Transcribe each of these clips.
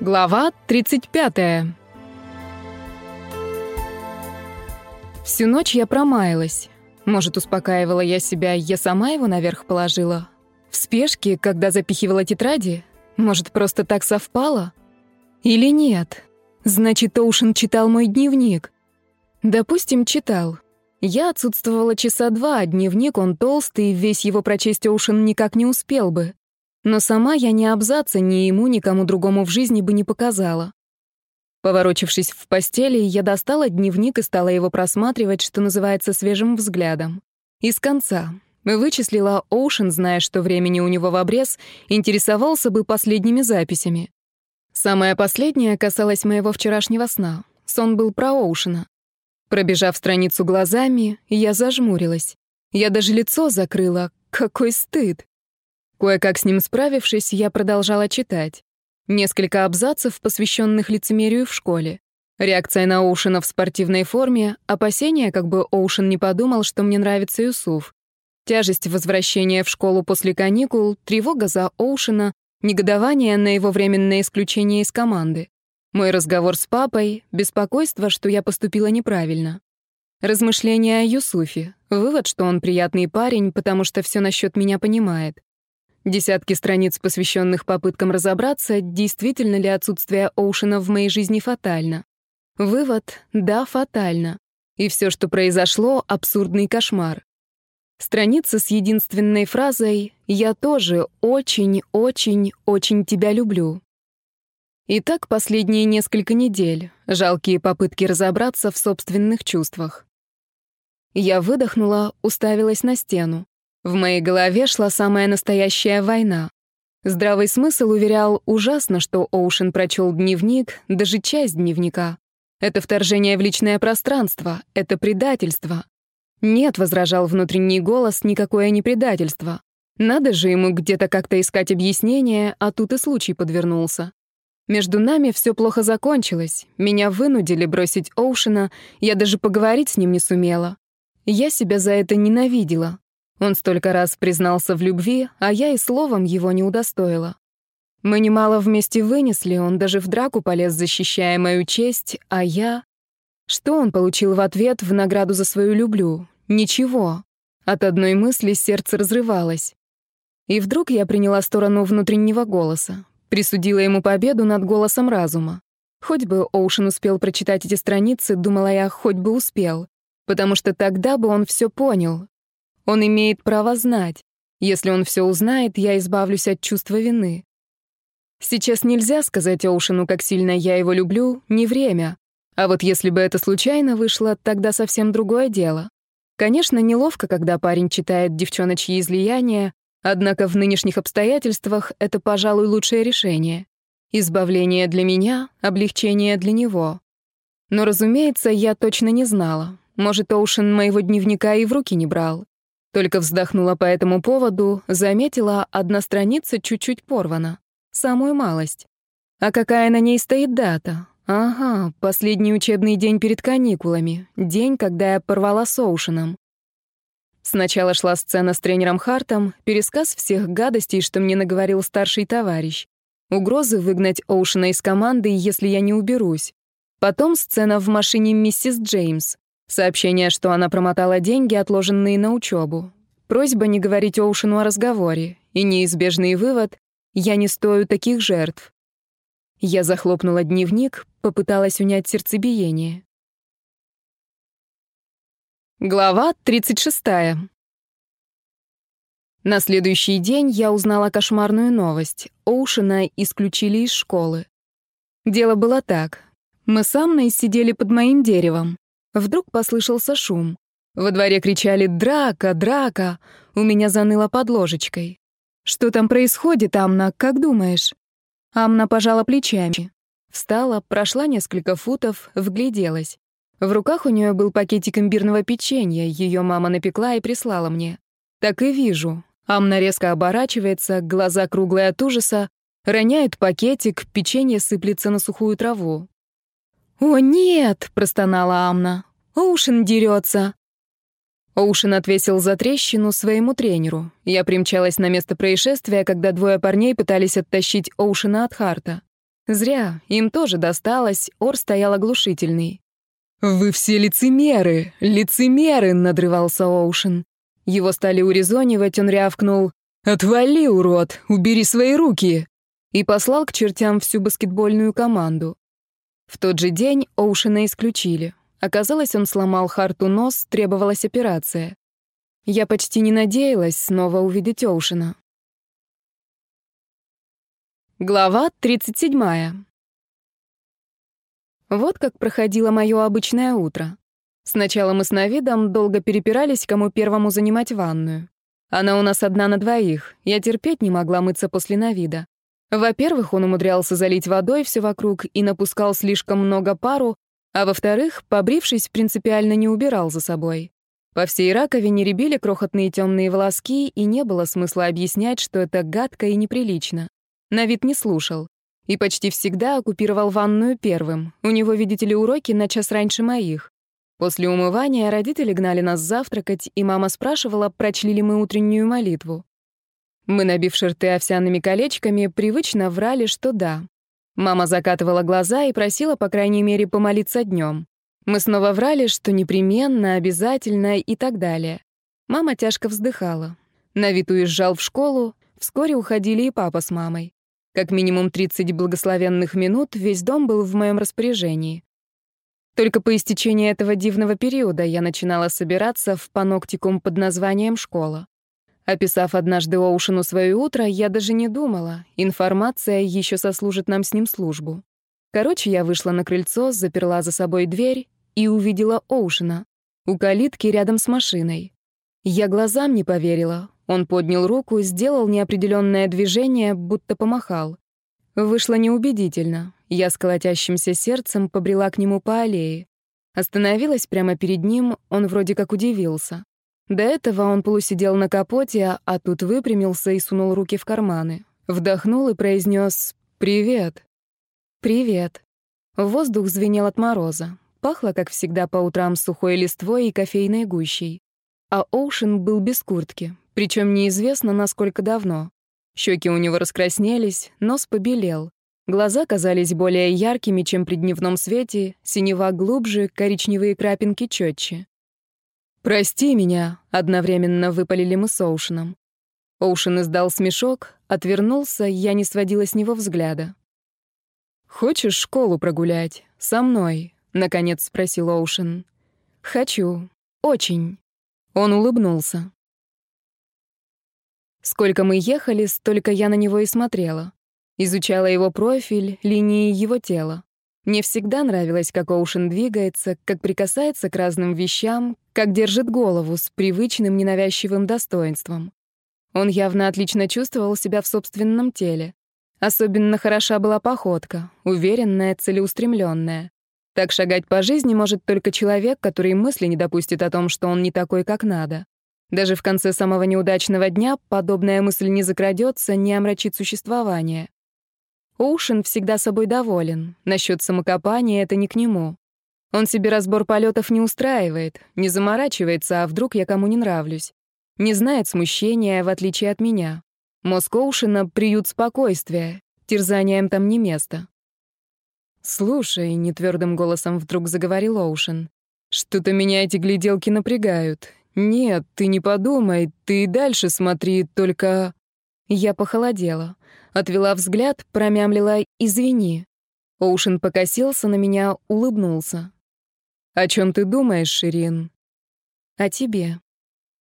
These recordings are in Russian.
Глава 35. Всю ночь я промаялась. Может, успокаивала я себя, я сама его наверх положила? В спешке, когда запихивала тетради? Может, просто так совпало? Или нет? Значит, Оушен читал мой дневник. Допустим, читал. Я отсутствовала часа два, а дневник он толстый, весь его прочесть Оушен никак не успел бы. Но сама я ни абзаца ни ему, ни кому другому в жизни бы не показала. Поворочившись в постели, я достала дневник и стала его просматривать, что называется, свежим взглядом. Из конца. Вычислила Оушен, зная, что времени у него в обрез, интересовался бы последними записями. Самое последнее касалось моего вчерашнего сна. Сон был про Оушена. Пробежав страницу глазами, я зажмурилась. Я даже лицо закрыла. Какой стыд! Кое-как с ним справившись, я продолжала читать. Несколько абзацев, посвященных лицемерию в школе. Реакция на Оушена в спортивной форме, опасения, как бы Оушен не подумал, что мне нравится Юсуф. Тяжесть возвращения в школу после каникул, тревога за Оушена, негодование на его временное исключение из команды. Мой разговор с папой, беспокойство, что я поступила неправильно. Размышления о Юсуфе, вывод, что он приятный парень, потому что все насчет меня понимает. Десятки страниц, посвященных попыткам разобраться, действительно ли отсутствие Оушена в моей жизни фатально. Вывод — да, фатально. И все, что произошло — абсурдный кошмар. Страница с единственной фразой «Я тоже очень, очень, очень тебя люблю». И так последние несколько недель, жалкие попытки разобраться в собственных чувствах. Я выдохнула, уставилась на стену. В моей голове шла самая настоящая война. Здравый смысл уверял ужасно, что Оушен прочел дневник, даже часть дневника. Это вторжение в личное пространство, это предательство. Нет, возражал внутренний голос, никакое не предательство. Надо же ему где-то как-то искать объяснение, а тут и случай подвернулся. Между нами все плохо закончилось. Меня вынудили бросить Оушена, я даже поговорить с ним не сумела. Я себя за это ненавидела. Он столько раз признался в любви, а я и словом его не удостоила. Мы немало вместе вынесли, он даже в драку полез, защищая мою честь, а я... Что он получил в ответ в награду за свою люблю? Ничего. От одной мысли сердце разрывалось. И вдруг я приняла сторону внутреннего голоса, присудила ему победу над голосом разума. Хоть бы Оушен успел прочитать эти страницы, думала я, хоть бы успел. Потому что тогда бы он все понял, он имеет право знать. Если он все узнает, я избавлюсь от чувства вины. Сейчас нельзя сказать Оушену, как сильно я его люблю, не время. А вот если бы это случайно вышло, тогда совсем другое дело. Конечно, неловко, когда парень читает девчоночьи излияния, однако в нынешних обстоятельствах это, пожалуй, лучшее решение. Избавление для меня, облегчение для него. Но, разумеется, я точно не знала. Может, Оушен моего дневника и в руки не брал. Только вздохнула по этому поводу, заметила, одна страница чуть-чуть порвана. Самую малость. А какая на ней стоит дата? Ага, последний учебный день перед каникулами. День, когда я порвала с Оушеном. Сначала шла сцена с тренером Хартом, пересказ всех гадостей, что мне наговорил старший товарищ. Угрозы выгнать Оушена из команды, если я не уберусь. Потом сцена в машине миссис Джеймс. Сообщение, что она промотала деньги, отложенные на учебу. Просьба не говорить Оушену о разговоре. И неизбежный вывод — я не стою таких жертв. Я захлопнула дневник, попыталась унять сердцебиение. Глава 36. На следующий день я узнала кошмарную новость. Оушена исключили из школы. Дело было так. Мы с Анной сидели под моим деревом. Вдруг послышался шум. Во дворе кричали «Драка! Драка!» У меня заныло под ложечкой. «Что там происходит, Амна, как думаешь?» Амна пожала плечами. Встала, прошла несколько футов, вгляделась. В руках у нее был пакетик имбирного печенья, ее мама напекла и прислала мне. Так и вижу. Амна резко оборачивается, глаза круглые от ужаса, роняет пакетик, печенье сыплется на сухую траву. «О, нет!» — простонала Амна. «Оушен дерется!» Оушен отвесил за трещину своему тренеру. Я примчалась на место происшествия, когда двое парней пытались оттащить Оушена от Харта. Зря, им тоже досталось, ор стоял оглушительный. «Вы все лицемеры! Лицемеры!» — надрывался Оушен. Его стали урезонивать, он рявкнул. «Отвали, урод! Убери свои руки!» И послал к чертям всю баскетбольную команду. В тот же день Оушена исключили. Оказалось, он сломал Харту нос, требовалась операция. Я почти не надеялась снова увидеть Оушена. Глава 37. Вот как проходило мое обычное утро. Сначала мы с Навидом долго перепирались, кому первому занимать ванную. Она у нас одна на двоих, я терпеть не могла мыться после Навида. Во-первых, он умудрялся залить водой все вокруг и напускал слишком много пару, а во-вторых, побрившись, принципиально не убирал за собой. По всей раковине рябили крохотные темные волоски, и не было смысла объяснять, что это гадко и неприлично. На вид не слушал. И почти всегда оккупировал ванную первым. У него, видите ли, уроки на час раньше моих. После умывания родители гнали нас завтракать, и мама спрашивала, прочли ли мы утреннюю молитву. Мы, набив шерты овсяными колечками, привычно врали, что да. Мама закатывала глаза и просила, по крайней мере, помолиться днем. Мы снова врали, что непременно, обязательно и так далее. Мама тяжко вздыхала. На вид уезжал в школу, вскоре уходили и папа с мамой. Как минимум 30 благословенных минут весь дом был в моем распоряжении. Только по истечении этого дивного периода я начинала собираться в паноктикум под названием «Школа». Описав однажды Оушену свое утро, я даже не думала. Информация еще сослужит нам с ним службу. Короче, я вышла на крыльцо, заперла за собой дверь и увидела Оушена у калитки рядом с машиной. Я глазам не поверила. Он поднял руку сделал неопределенное движение, будто помахал. Вышло неубедительно. Я с колотящимся сердцем побрела к нему по аллее. Остановилась прямо перед ним, он вроде как удивился. До этого он полусидел на капоте, а тут выпрямился и сунул руки в карманы. Вдохнул и произнес «Привет». «Привет». Воздух звенел от мороза. Пахло, как всегда, по утрам сухой листвой и кофейной гущей. А Оушен был без куртки, причем неизвестно, насколько давно. Щеки у него раскраснелись, нос побелел. Глаза казались более яркими, чем при дневном свете, синева глубже, коричневые крапинки четче. «Прости меня», — одновременно выпалили мы с Оушеном. Оушен издал смешок, отвернулся, я не сводила с него взгляда. «Хочешь школу прогулять? Со мной?» — наконец спросил Оушен. «Хочу. Очень». Он улыбнулся. Сколько мы ехали, столько я на него и смотрела. Изучала его профиль, линии его тела. Мне всегда нравилось, как Оушен двигается, как прикасается к разным вещам, как держит голову с привычным ненавязчивым достоинством. Он явно отлично чувствовал себя в собственном теле. Особенно хороша была походка, уверенная, целеустремленная. Так шагать по жизни может только человек, который мысли не допустит о том, что он не такой, как надо. Даже в конце самого неудачного дня подобная мысль не закрадется, не омрачит существование. Оушен всегда собой доволен. Насчет самокопания это не к нему. Он себе разбор полетов не устраивает, не заморачивается, а вдруг я кому не нравлюсь. Не знает смущения, в отличие от меня. Мозг Оушена — приют спокойствия. Терзанием там не место. «Слушай», — нетвердым голосом вдруг заговорил Оушен, «что-то меня эти гляделки напрягают. Нет, ты не подумай, ты и дальше смотри, только...» Я похолодела. Отвела взгляд, промямлила «извини». Оушен покосился на меня, улыбнулся. «О чем ты думаешь, Ширин?» «О тебе».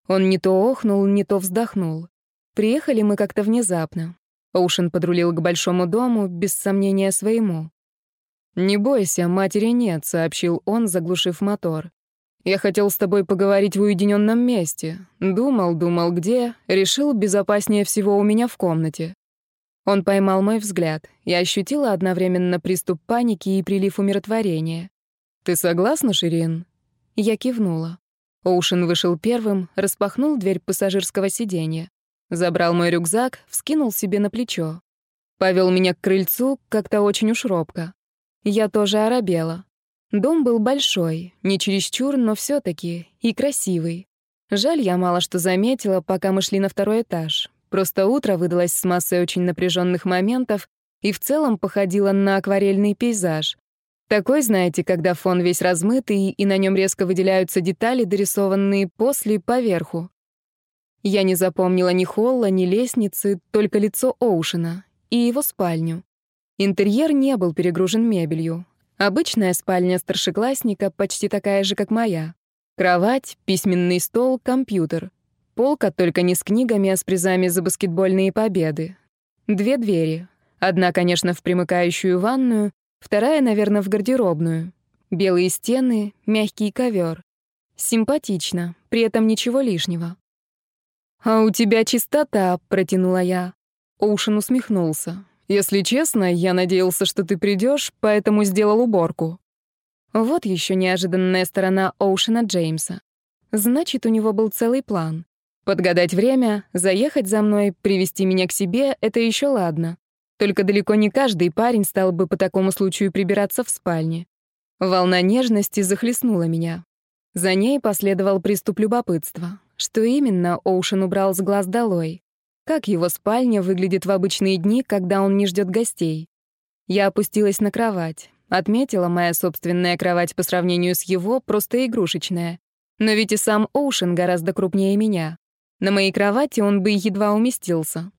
Он не то охнул, не то вздохнул. Приехали мы как-то внезапно. Оушен подрулил к большому дому, без сомнения своему. «Не бойся, матери нет», — сообщил он, заглушив мотор. «Я хотел с тобой поговорить в уединенном месте. Думал, думал, где. Решил, безопаснее всего у меня в комнате. Он поймал мой взгляд. Я ощутила одновременно приступ паники и прилив умиротворения. «Ты согласна, Ширин?» Я кивнула. Оушен вышел первым, распахнул дверь пассажирского сиденья. Забрал мой рюкзак, вскинул себе на плечо. Повел меня к крыльцу, как-то очень уж робко. Я тоже оробела. Дом был большой, не чересчур, но все таки и красивый. Жаль, я мало что заметила, пока мы шли на второй этаж. Просто утро выдалось с массой очень напряженных моментов, и в целом походила на акварельный пейзаж. Такой, знаете, когда фон весь размытый, и на нем резко выделяются детали, дорисованные после, поверху. Я не запомнила ни холла, ни лестницы, только лицо Оушена и его спальню. Интерьер не был перегружен мебелью. Обычная спальня старшеклассника, почти такая же, как моя. Кровать, письменный стол, компьютер. Полка только не с книгами, а с призами за баскетбольные победы. Две двери. Одна, конечно, в примыкающую ванную, вторая, наверное, в гардеробную. Белые стены, мягкий ковер. Симпатично, при этом ничего лишнего. «А у тебя чистота», — протянула я. Оушен усмехнулся. «Если честно, я надеялся, что ты придешь, поэтому сделал уборку». Вот еще неожиданная сторона Оушена Джеймса. Значит, у него был целый план. Подгадать время, заехать за мной, привести меня к себе — это еще ладно. Только далеко не каждый парень стал бы по такому случаю прибираться в спальне. Волна нежности захлестнула меня. За ней последовал приступ любопытства. Что именно Оушен убрал с глаз долой? Как его спальня выглядит в обычные дни, когда он не ждет гостей? Я опустилась на кровать. Отметила, моя собственная кровать по сравнению с его просто игрушечная. Но ведь и сам Оушен гораздо крупнее меня. На моей кровати он бы едва уместился.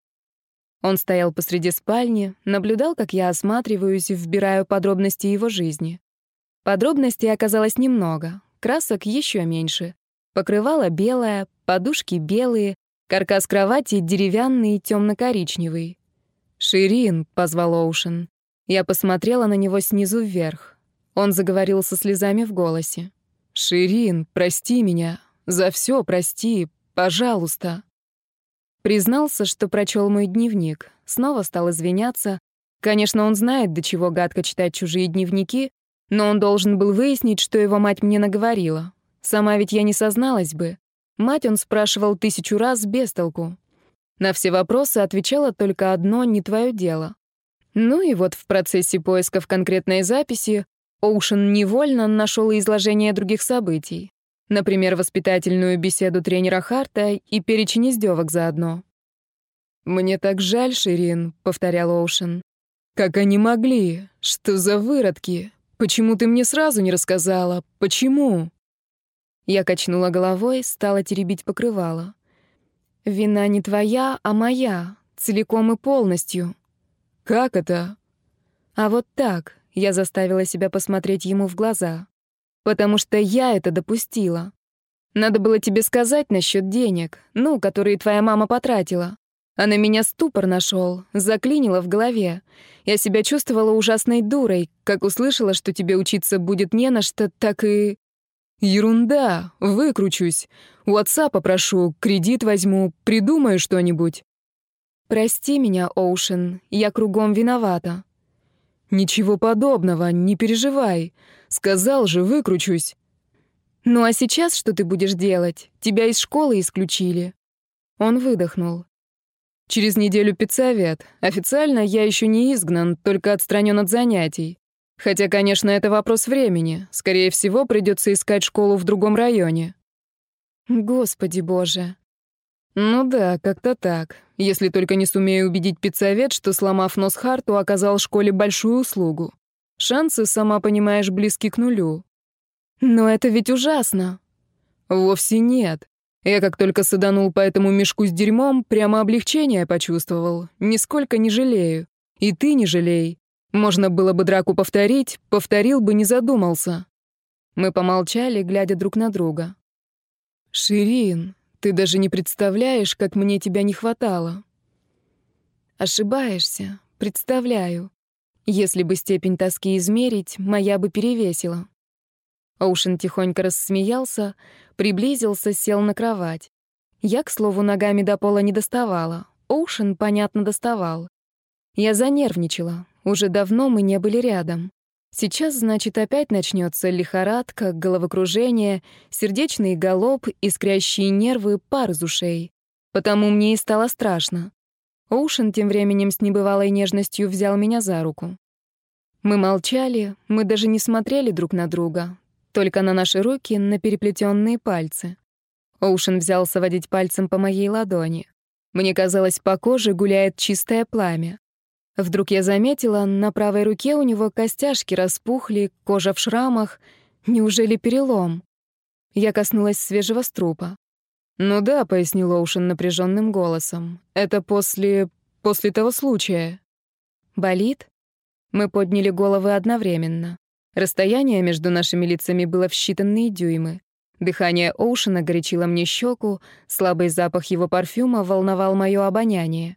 Он стоял посреди спальни, наблюдал, как я осматриваюсь и вбираю подробности его жизни. Подробностей оказалось немного, красок еще меньше. Покрывало белое, подушки белые, каркас кровати деревянный и темно-коричневый. «Ширин», — позвал Оушен. Я посмотрела на него снизу вверх. Он заговорил со слезами в голосе. «Ширин, прости меня. За все прости. Пожалуйста». Признался, что прочел мой дневник. Снова стал извиняться. Конечно, он знает, до чего гадко читать чужие дневники, но он должен был выяснить, что его мать мне наговорила. Сама ведь я не созналась бы. Мать он спрашивал тысячу раз без толку. На все вопросы отвечала только одно «не твое дело». Ну и вот в процессе поисков конкретной записи Оушен невольно нашел изложение других событий. Например, воспитательную беседу тренера Харта и перечень издевок заодно. «Мне так жаль, Ширин», — повторял Оушен. «Как они могли? Что за выродки? Почему ты мне сразу не рассказала? Почему?» Я качнула головой, стала теребить покрывало. «Вина не твоя, а моя, целиком и полностью». «Как это?» «А вот так», — я заставила себя посмотреть ему в глаза. «Потому что я это допустила. Надо было тебе сказать насчет денег, ну, которые твоя мама потратила. А на меня ступор нашел, заклинило в голове. Я себя чувствовала ужасной дурой, как услышала, что тебе учиться будет не на что, так и... «Ерунда, выкручусь. У отца попрошу, кредит возьму, придумаю что-нибудь». «Прости меня, Оушен, я кругом виновата». «Ничего подобного, не переживай. Сказал же, выкручусь». «Ну а сейчас что ты будешь делать? Тебя из школы исключили». Он выдохнул. «Через неделю педсовет. Официально я еще не изгнан, только отстранен от занятий. Хотя, конечно, это вопрос времени. Скорее всего, придется искать школу в другом районе. Господи боже. Ну да, как-то так. Если только не сумею убедить педсовет, что, сломав нос Харту, оказал школе большую услугу. Шансы, сама понимаешь, близки к нулю. Но это ведь ужасно. Вовсе нет. Я как только саданул по этому мешку с дерьмом, прямо облегчение почувствовал. Нисколько не жалею. И ты не жалей. Можно было бы драку повторить, повторил бы, не задумался. Мы помолчали, глядя друг на друга. «Ширин, ты даже не представляешь, как мне тебя не хватало». «Ошибаешься, представляю. Если бы степень тоски измерить, моя бы перевесила». Оушен тихонько рассмеялся, приблизился, сел на кровать. Я, к слову, ногами до пола не доставала. Оушен, понятно, доставал. Я занервничала. Уже давно мы не были рядом. Сейчас, значит, опять начнется лихорадка, головокружение, сердечный галоп, искрящие нервы, пар из ушей. Потому мне и стало страшно. Оушен тем временем с небывалой нежностью взял меня за руку. Мы молчали, мы даже не смотрели друг на друга, только на наши руки, на переплетенные пальцы. Оушен взялся водить пальцем по моей ладони. Мне казалось, по коже гуляет чистое пламя. Вдруг я заметила, на правой руке у него костяшки распухли, кожа в шрамах. Неужели перелом? Я коснулась свежего струпа. «Ну да», — пояснил Оушен напряженным голосом. «Это после... после того случая». «Болит?» Мы подняли головы одновременно. Расстояние между нашими лицами было в считанные дюймы. Дыхание Оушена горячило мне щеку, слабый запах его парфюма волновал мое обоняние.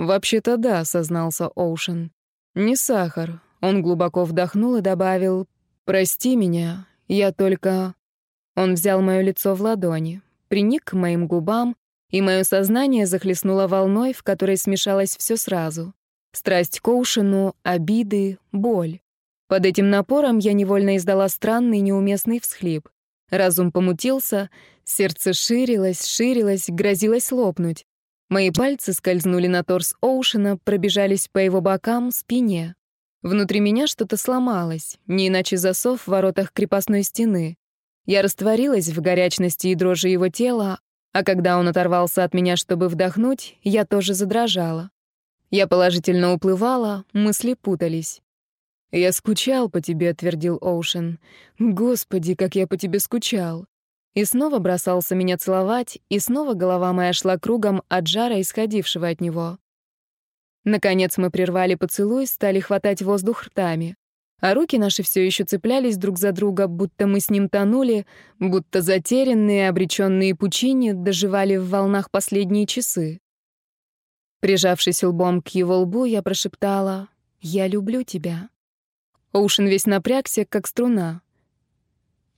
«Вообще-то да», — сознался Оушен. «Не сахар». Он глубоко вдохнул и добавил, «Прости меня, я только...» Он взял мое лицо в ладони, приник к моим губам, и мое сознание захлестнуло волной, в которой смешалось все сразу. Страсть к Оушену, обиды, боль. Под этим напором я невольно издала странный неуместный всхлип. Разум помутился, сердце ширилось, ширилось, грозилось лопнуть. Мои пальцы скользнули на торс Оушена, пробежались по его бокам, спине. Внутри меня что-то сломалось, не иначе засов в воротах крепостной стены. Я растворилась в горячности и дрожи его тела, а когда он оторвался от меня, чтобы вдохнуть, я тоже задрожала. Я положительно уплывала, мысли путались. «Я скучал по тебе», — твердил Оушен. «Господи, как я по тебе скучал. И снова бросался меня целовать, и снова голова моя шла кругом от жара, исходившего от него. Наконец мы прервали поцелуй, стали хватать воздух ртами. А руки наши все еще цеплялись друг за друга, будто мы с ним тонули, будто затерянные, обреченные пучине доживали в волнах последние часы. Прижавшись лбом к его лбу, я прошептала «Я люблю тебя». Оушен весь напрягся, как струна.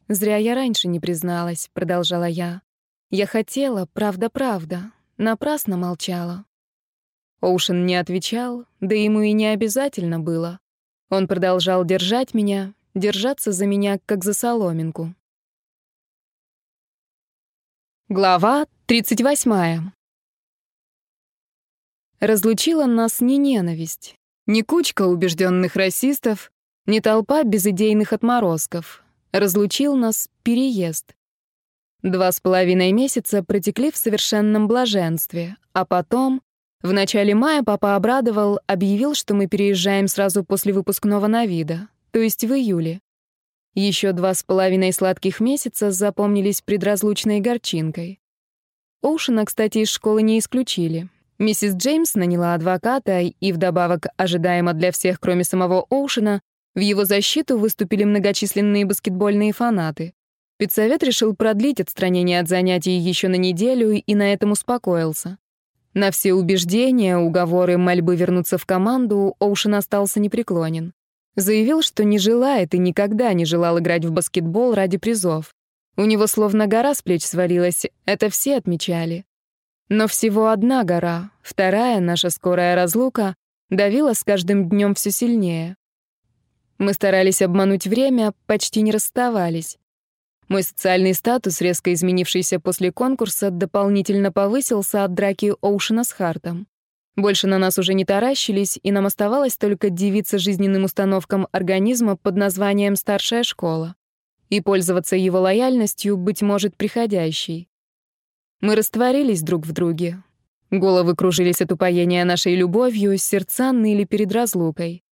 «Зря я раньше не призналась», — продолжала я. «Я хотела, правда-правда, напрасно молчала». Оушен не отвечал, да ему и не обязательно было. Он продолжал держать меня, держаться за меня, как за соломинку. Глава 38. Разлучила нас не ненависть, не кучка убежденных расистов, не толпа безыдейных отморозков, Разлучил нас переезд. Два с половиной месяца протекли в совершенном блаженстве, а потом, в начале мая папа обрадовал, объявил, что мы переезжаем сразу после выпускного на вида, то есть в июле. Еще два с половиной сладких месяца запомнились предразлучной горчинкой. Оушена, кстати, из школы не исключили. Миссис Джеймс наняла адвоката, и вдобавок, ожидаемо для всех, кроме самого Оушена, в его защиту выступили многочисленные баскетбольные фанаты. Педсовет решил продлить отстранение от занятий еще на неделю и на этом успокоился. На все убеждения, уговоры, мольбы вернуться в команду Оушен остался непреклонен. Заявил, что не желает и никогда не желал играть в баскетбол ради призов. У него словно гора с плеч свалилась, это все отмечали. Но всего одна гора, вторая, наша скорая разлука, давила с каждым днем все сильнее. Мы старались обмануть время, почти не расставались. Мой социальный статус, резко изменившийся после конкурса, дополнительно повысился от драки Оушена с Хартом. Больше на нас уже не таращились, и нам оставалось только дивиться жизненным установкам организма под названием «старшая школа» и пользоваться его лояльностью, быть может, приходящей. Мы растворились друг в друге. Головы кружились от упоения нашей любовью, сердца ныли перед разлукой.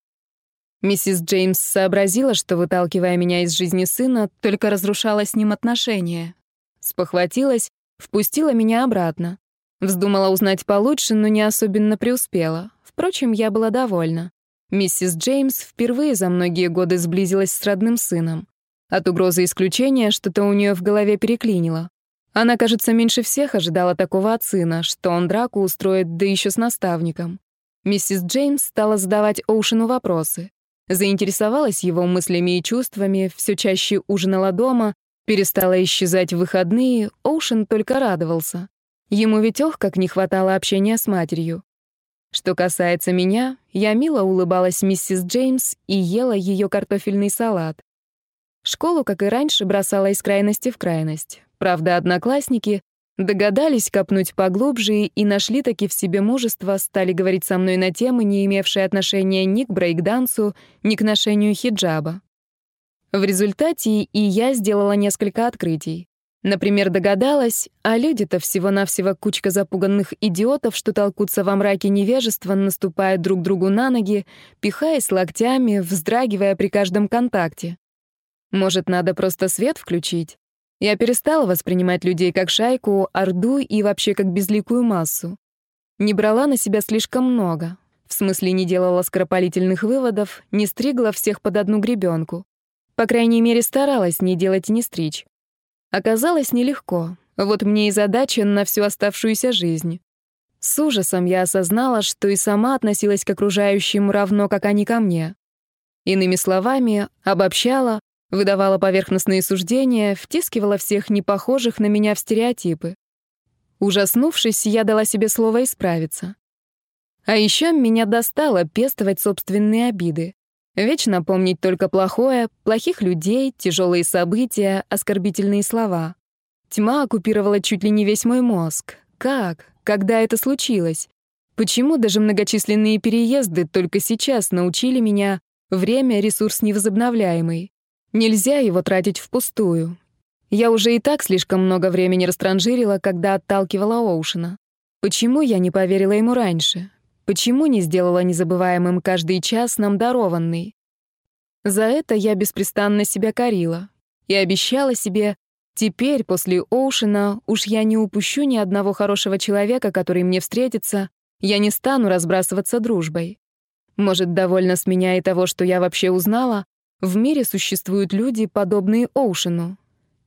Миссис Джеймс сообразила, что, выталкивая меня из жизни сына, только разрушала с ним отношения. Спохватилась, впустила меня обратно. Вздумала узнать получше, но не особенно преуспела. Впрочем, я была довольна. Миссис Джеймс впервые за многие годы сблизилась с родным сыном. От угрозы исключения что-то у нее в голове переклинило. Она, кажется, меньше всех ожидала такого от сына, что он драку устроит, да еще с наставником. Миссис Джеймс стала задавать Оушену вопросы заинтересовалась его мыслями и чувствами, все чаще ужинала дома, перестала исчезать в выходные, Оушен только радовался. Ему ведь ох, как не хватало общения с матерью. Что касается меня, я мило улыбалась миссис Джеймс и ела ее картофельный салат. Школу, как и раньше, бросала из крайности в крайность. Правда, одноклассники Догадались копнуть поглубже и нашли таки в себе мужество, стали говорить со мной на темы, не имевшие отношения ни к брейкдансу, ни к ношению хиджаба. В результате и я сделала несколько открытий. Например, догадалась, а люди-то всего-навсего кучка запуганных идиотов, что толкутся во мраке невежества, наступая друг другу на ноги, пихаясь локтями, вздрагивая при каждом контакте. Может, надо просто свет включить? Я перестала воспринимать людей как шайку, орду и вообще как безликую массу. Не брала на себя слишком много. В смысле, не делала скоропалительных выводов, не стригла всех под одну гребенку. По крайней мере, старалась не делать и не стричь. Оказалось нелегко. Вот мне и задача на всю оставшуюся жизнь. С ужасом я осознала, что и сама относилась к окружающим равно, как они ко мне. Иными словами, обобщала, выдавала поверхностные суждения, втискивала всех непохожих на меня в стереотипы. Ужаснувшись, я дала себе слово исправиться. А еще меня достало пестовать собственные обиды. Вечно помнить только плохое, плохих людей, тяжелые события, оскорбительные слова. Тьма оккупировала чуть ли не весь мой мозг. Как? Когда это случилось? Почему даже многочисленные переезды только сейчас научили меня время — ресурс невозобновляемый? Нельзя его тратить впустую. Я уже и так слишком много времени растранжирила, когда отталкивала Оушена. Почему я не поверила ему раньше? Почему не сделала незабываемым каждый час нам дарованный? За это я беспрестанно себя корила и обещала себе, теперь, после Оушена, уж я не упущу ни одного хорошего человека, который мне встретится, я не стану разбрасываться дружбой. Может, довольно с меня и того, что я вообще узнала, в мире существуют люди, подобные Оушену.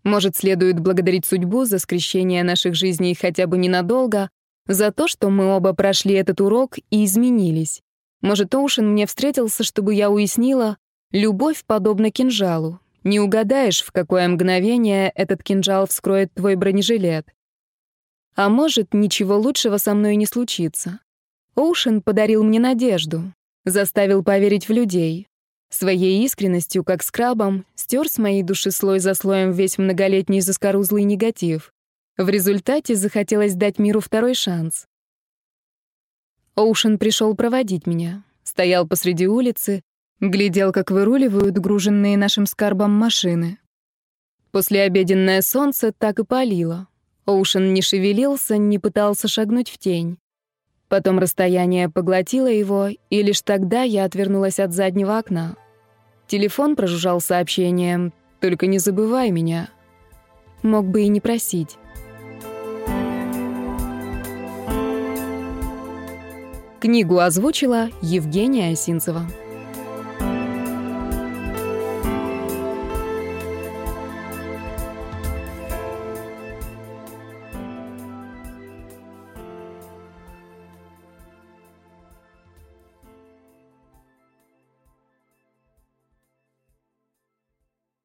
Может, следует благодарить судьбу за скрещение наших жизней хотя бы ненадолго, за то, что мы оба прошли этот урок и изменились. Может, Оушен мне встретился, чтобы я уяснила, любовь подобна кинжалу. Не угадаешь, в какое мгновение этот кинжал вскроет твой бронежилет. А может, ничего лучшего со мной не случится. Оушен подарил мне надежду, заставил поверить в людей. Своей искренностью, как скрабом, стер с моей души слой за слоем весь многолетний заскорузлый негатив. В результате захотелось дать миру второй шанс. Оушен пришел проводить меня. Стоял посреди улицы, глядел, как выруливают груженные нашим скарбом машины. Послеобеденное солнце так и палило. Оушен не шевелился, не пытался шагнуть в тень. Потом расстояние поглотило его, и лишь тогда я отвернулась от заднего окна. Телефон прожужжал сообщением «Только не забывай меня». Мог бы и не просить. Книгу озвучила Евгения Осинцева.